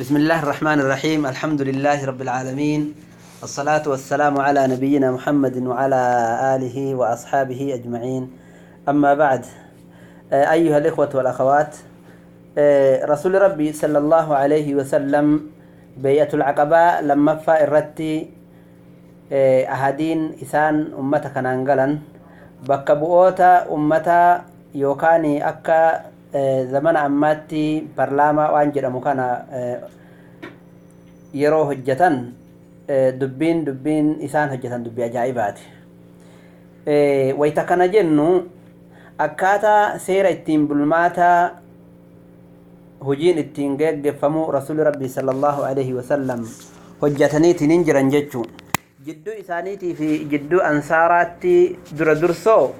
بسم الله الرحمن الرحيم الحمد لله رب العالمين الصلاة والسلام على نبينا محمد وعلى آله وأصحابه أجمعين أما بعد أيها الإخوة والأخوات رسول ربي صلى الله عليه وسلم بيئة العقبة لما فا الرتي آه، أهدين إسان أمتك نانقلا بكبؤوتا أمتا يوكاني أكا Eh, zamana ammaatti paarlaamaa waan jedhamu kana eh, yeroo hojjetan eh, dubbiin dubbiin isaan hojjetan dubbii ajaa'ibaati. Wayita kana jennu akkaataa seera ittiin bulmaataa hojiin ittiin geggeeffamu rasuulli rabbii sallallahu alaihi wasallam hojjetaniitiin hin jiran jechuudha. Jidduu isaaniitii fi jidduu ansaaraatti dura dursoo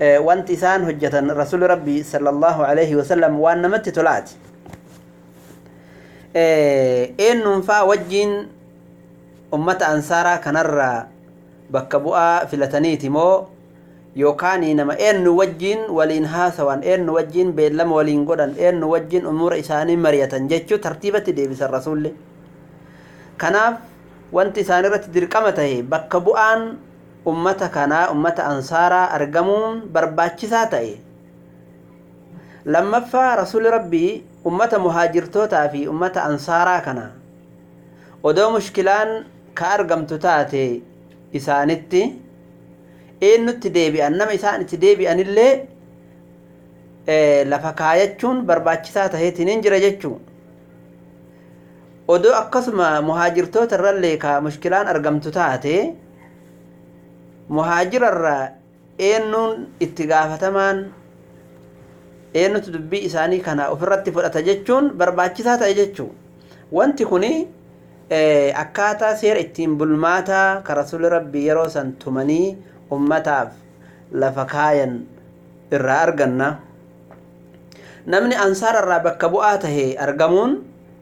rasuli rabbii sallallahu alaihi wasallam waan namatti tolaati eenyuunfaa wajjiin ummata ansaaraa kanarraa bakka bu'aa filataniiti moo yookaan nama eenyu wajjiin waliin haasawan eenyu wajjiin beellama waliin godhan eenyu wajjiin umuura isaanii mari'atan jechuu tartiibatti deebisan rasuulli kanaaf wanti isaan irratti dirqama tahe bakka bu'aan ummata kanaa ummata ansaaraa argamuun barbaachisaa ta'e. Lammaffaa rasuli rabbii ummata muhaajirtootaa fi ummata ansaaraa kana. Odoo mushkilaan ka argamtu taate isaanitti eenyutti deebi'an nama isaan itti deebi'anillee lafa kaayachuun barbaachisaa taheetiin hin jira jechuu. Odoo akkasuma muhaajirtoota irrallee ka mushkilaan argamtu taate muhaajirarraa eenyuun itti gaafatamaan eenyutu dubbii isaanii kana ofirratti fudhata jechuun barbaachisaa ta'e jechuu. Wanti kuni eh, akkaataa seera ittiin bulmaataa ka rasuli rabbii yeroo san tumanii ummataaf lafa kaayan irraa arganna. Namni ansaararraa bakka bu'aa tahe argamuun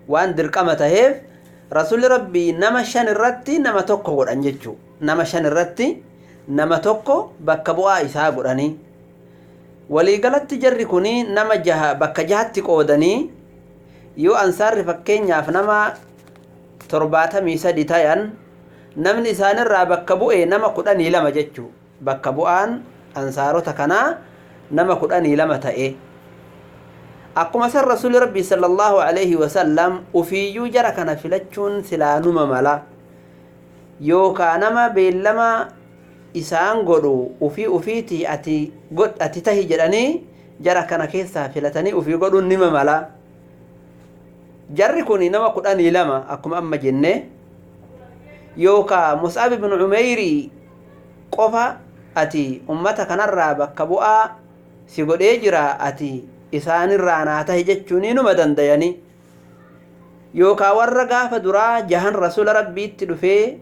waan dirqama taheef rasuli rabbii nama shan irratti nama tokko godhan jechuu. Nama shan irratti nama tokko bakka bu'aa isaa godhanii. Waliigalatti jarri kuni nama jaha bakka jahatti qoodanii yoo ansaarri fakkeenyaaf nama torbaatamii sadi tayan namni isaanirraa bakka bu'e nama kudhanii lama jechuu. Bakka bu'aan ansaarota kanaa nama kudhanii lama ta'e. Akkuma san rasuli rabbii sala allahu alaihi wasallam ufiiyyuu jara kana filachuun silaanuma mala. Yookaa nama beellama isaan godhu ufii ufiitii ati ati tahi jedhanii jara kana keessaa filatanii ufii godhuun nima mala jarri kun nama kudhanii lama akkuma amma jenne yookaa mus'ab ibnu umeyrii qofa ati ummata kanarraa bakka bu'aa si godhee jira ati isaanirraa naa tahi jechuun numa dandayani. Yookaa warra gaafa duraa jahan rasula rabbiitti dhufee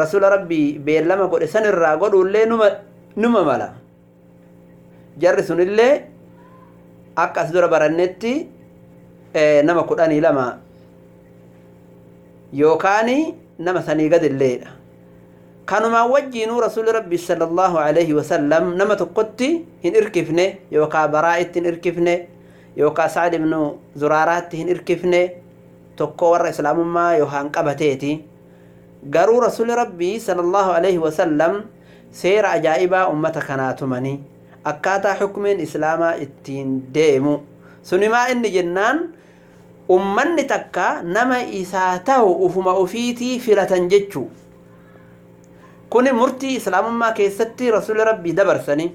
rasula rabbii beellama godhe sanirraa godhuullee numa mala jarri sunillee akka as dura barannetti nama kudhanii lama yookaani nama sanii gadilleedha kanumaan wajjiinuu rasuli rabbi sala allahu alaihi wasallam nama tokkotti hin irkifne yookaa baraa'itti hin irkifne yookaa sacd ibnu zuraaraatti hin irkifne tokko warra islaamummaa yookaan qabateeti garuu rasuli rabbii sala allahu alaihi wasallam seera ajaa'ibaa ummata kanaa tumanii akkaataa xukmiin islaamaa ittiin deemu sunimaa inni jennaan ummanni takka nama isaa tahu ufuma ufiitii filatan jechuu kuni murtii islaamummaa keessatti rasuli rabbii dabarsanii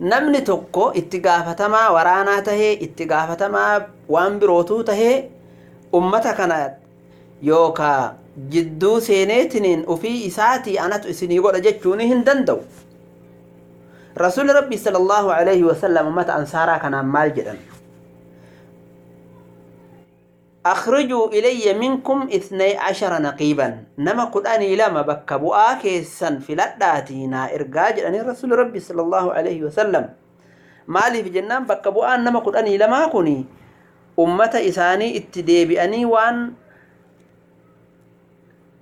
namni tokko itti gaafatamaa waraanaa tahee itti gaafatamaa waan birootuu tahee ummata kana yookaa jidduu seeneetiniin ufii isaatii anatu isinii godha jechuun hin danda'u rasuli rabbii sala allahu alaihi wasallam ummata ansaaraa kanaan maal jedhan أخرجوا إلي منكم اثني عشر نقيبا نما قرآني لما بك بؤا كيسا في لداتينا إرقاج أن رسول ربي صلى الله عليه وسلم مالي في جنان بك بؤا نما قرآني لما كوني أمة إساني اتدي بأني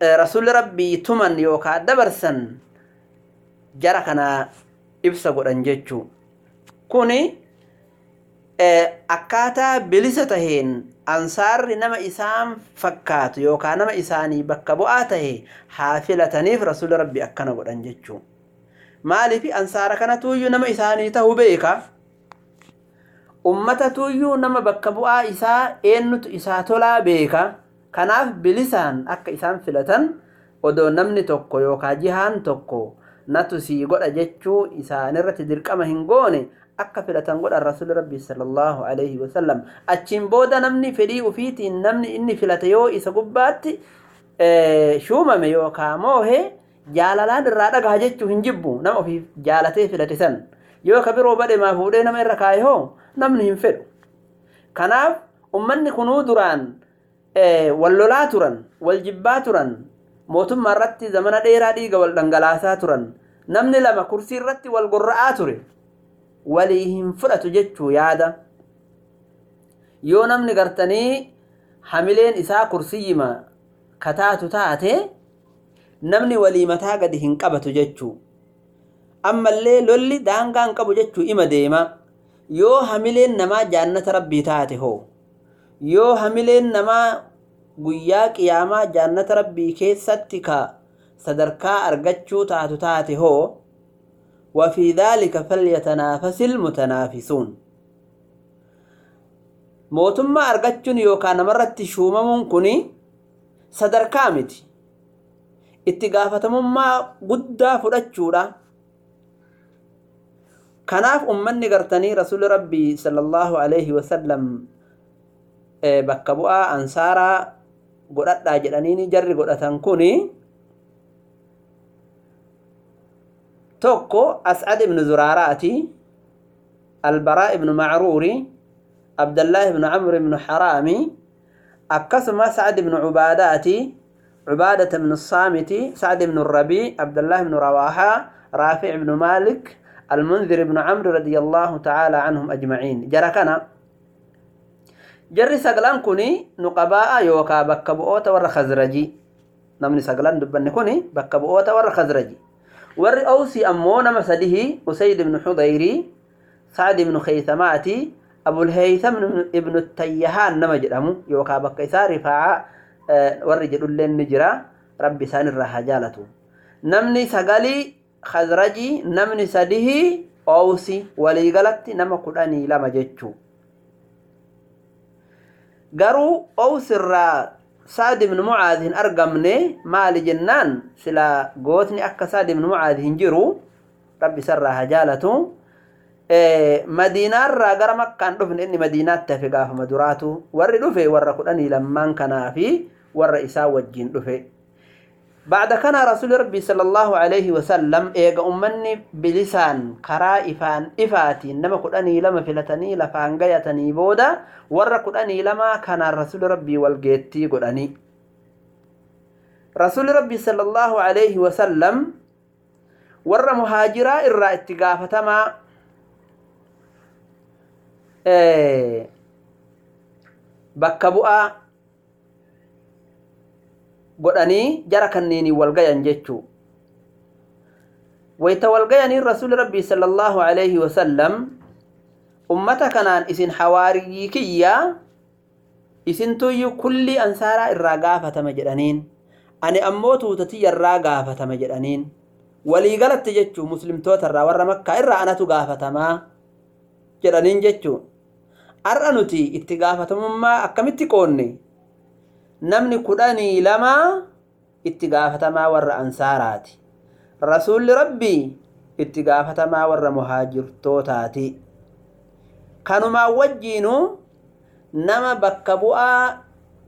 Eh, rasuulli rabbii tuman yookaan dabarsan jara kanaa ibsa godhan jechuu. Kuni eh, akkaataa bilisa taheen ansaarri nama isaan fakkaatu yookaan nama isaanii bakka bu'aa tahe haa filataniif rasuulli rabbii akkana godhan jechuu. Maaliif ansaara kana tuuyyuu nama isaanii tahuu beeka? Ummata tuuyyuu nama bakka bu'aa isaa eenyutu isaa tolaa beeka? Kanaaf bilisaan akka isaan filatan odoo namni tokko yookaan jihaan tokko natu sii godha jechuu isaanirratti dirqama hin goone akka filatan godhan rasuulli rabbii sallallahu alaihi wasallam achiin booda namni fedhii ufiitiin namni inni filate yoo isa gubbaatti shuumame yookaan moohe jaalalaan irraa dhagaha jechuu hin jibbu. Nama ofiif jaalatee filate san. Yoo ka biroo badhe maa fuudhee nama irra kaa'e hoo? Namni hin fedhu. Kanaaf ummanni kunuu duraan wal lolaa turan wal jibbaa turan mootummaa irratti zamana dheeraa dhiiga wal dhangalaasaa turan. Namni lama kursii irratti wal gorra'aa ture walii hin fudhatu jechuu yaada. Yoo namni gartanii hamileen isaa kursiyyima kataatu taate namni walii mataa gadi hin qabatu jechuu. Ammallee lolli daangaa hin qabu jechuu ima deema. Yoo hamileen namaa jaannata rabbii taate hoo yoo hamileen namaa guyyaa qiyaamaa jaannata rabbii keessatti ka sadarkaa argachuu taatu taate hoo وفي ذلك فليتنافس المتنافسون mootummaa argachuun yookaan namarratti shuumamuun kun sadarkaa miti itti gaafatamummaa guddaa fudhachuudha kanaaf ummanni gartanii rasuuli rabbii sallallahu alaihi wasallam bakka bu'aa ansaaraa godhadhaa jedhanii jarri godhatan kuni tokko as'ad ibnu zuraaraati albaraa ibnu macruuri abdallah ibnu camr ibnu xaraami akkasuma sacd ibnu cubaadaati cubaadata ibnu saamiti sacd ibnu rabii abdallah ibnu rawaahaa raafic ibnu malik almunzir ibnu camr radia allahu tacaala canhum ajmaciin jara kana jarri saglan kuni nuqabaa'a yookaa bakka bu'oota warra khazraji namni saglan dubbanne kuni bakka bu'oota warra khazraji warri awsii ammoo nama sadihi usayd ibnu xudayrii sacd ibnu keeysamaati abulheeysam ibnu tayyahaan nama jedhamu yookaa bakka isaa rifaaca warri jedhulleen ni jira rabbi isaan irraa haa jaalatu namni sagalii khazraji namni sadihi awsi waliigalatti nama kudhanii lama jechuu garuu aws irraa saad ibnu mucaad hin argamne maali jennaan? Sila gootni akka saad ibnu mucaad hin jiru rabbi isarraa haa jaalatu madiinaarraa gara makkaan dhufne inni madiinaatti hafe gaafama duraatu warri dhufe warra kudhanii lammaan kanaa fi warra isaa wajjiin dhufe بعد كان رسول ربي صلى الله عليه وسلم إيغا أمني بلسان كرا إفان إفاتي. نما قدني لما فلتني لفان غيتني بودا ور قدني لما كان رسول ربي والجيتي قدني رسول ربي صلى الله عليه وسلم ور مهاجرا إرى اتقافة ما إيه بكبؤا godhanii jara kanneeni walgayan jechuu. Wayta walgayanii rasuuli rabbii sala allaahu alayhi wasallam ummata kanaan isin hawaariyyii kiyya isintuyyu kulli ansaaraa irraa gaafatama jedhaniin. Ani ammoo tuutatiyya irraa gaafatama jedhaniin. Waliigalatti jechuu muslimtoota irraa warra makkaa irraa anatu gaafatamaa jedhaniin jechuu. Har'a nuti itti gaafatamummaa akkamitti qoonne namni kudhanii lama itti gaafatamaa warra ansaaraati rasuulli rabbii itti gaafatamaa warra muhaajirtootaati kanumaan wajjiinu nama bakka bu'aa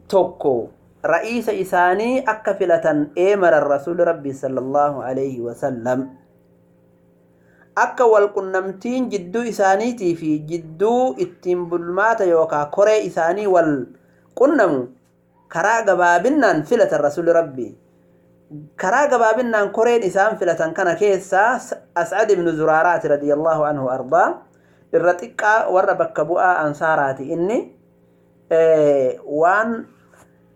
tokko ra'iisa isaanii akka filatan eemaran rasuulli rabbii sallallahu alaihi wasallam akka walqunnamtiin jidduu isaaniitii fi jidduu ittiin bulmaata yookaa koree isaanii wal qunnamu karaa gabaabinnaan filatan rasuli rabbi karaa gabaabinnaan koreen isaan filatan kana keessaa ascad ibnu zuraaraati radiallahu anhu ardaa irra xiqqaa warra bakka bu'aa ansaaraati inni waan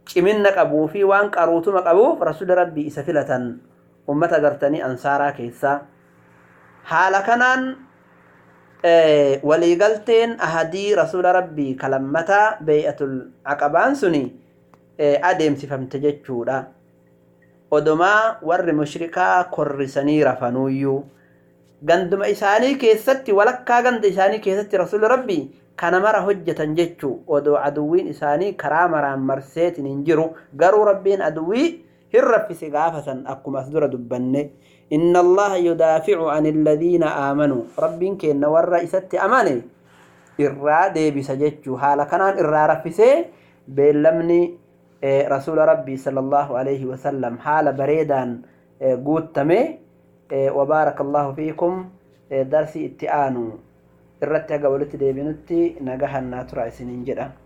ciminna qabuu fi waan qaruutuma qabuuf rasuli rabbi isa filatan ummata gartanii ansaaraa keessaa haala kanaan waliigalteen ahadii rasuula rabbii kalammataa bee'atul aqabaan suni adeemsifamte jechuudha. Odomaa warri mushrikaa korrisanii rafanuuyyuu ganduma isaanii keessatti walakkaa ganda isaanii keessatti rasuula rabbii kana mara hojjetan jechuu. Odoo aduwwiin isaanii karaa maraan marseetin hin jiru. Garuu rabbiin aduwwii hin raffise gaafasan akkuma as dura dubbanne. Inna allaha yudaaficu an illadiina aamanuu rabbiin keenna warra isatti amane irraa deebisa jechuu. Haala kanaan irraa raffisee beellamni إيه، رسول ربي صلى الله عليه وسلم حال بريدا إيه، قوت إيه، وبارك الله فيكم درسي اتعانوا الرتق قولت ديبنتي نقهنا ترعي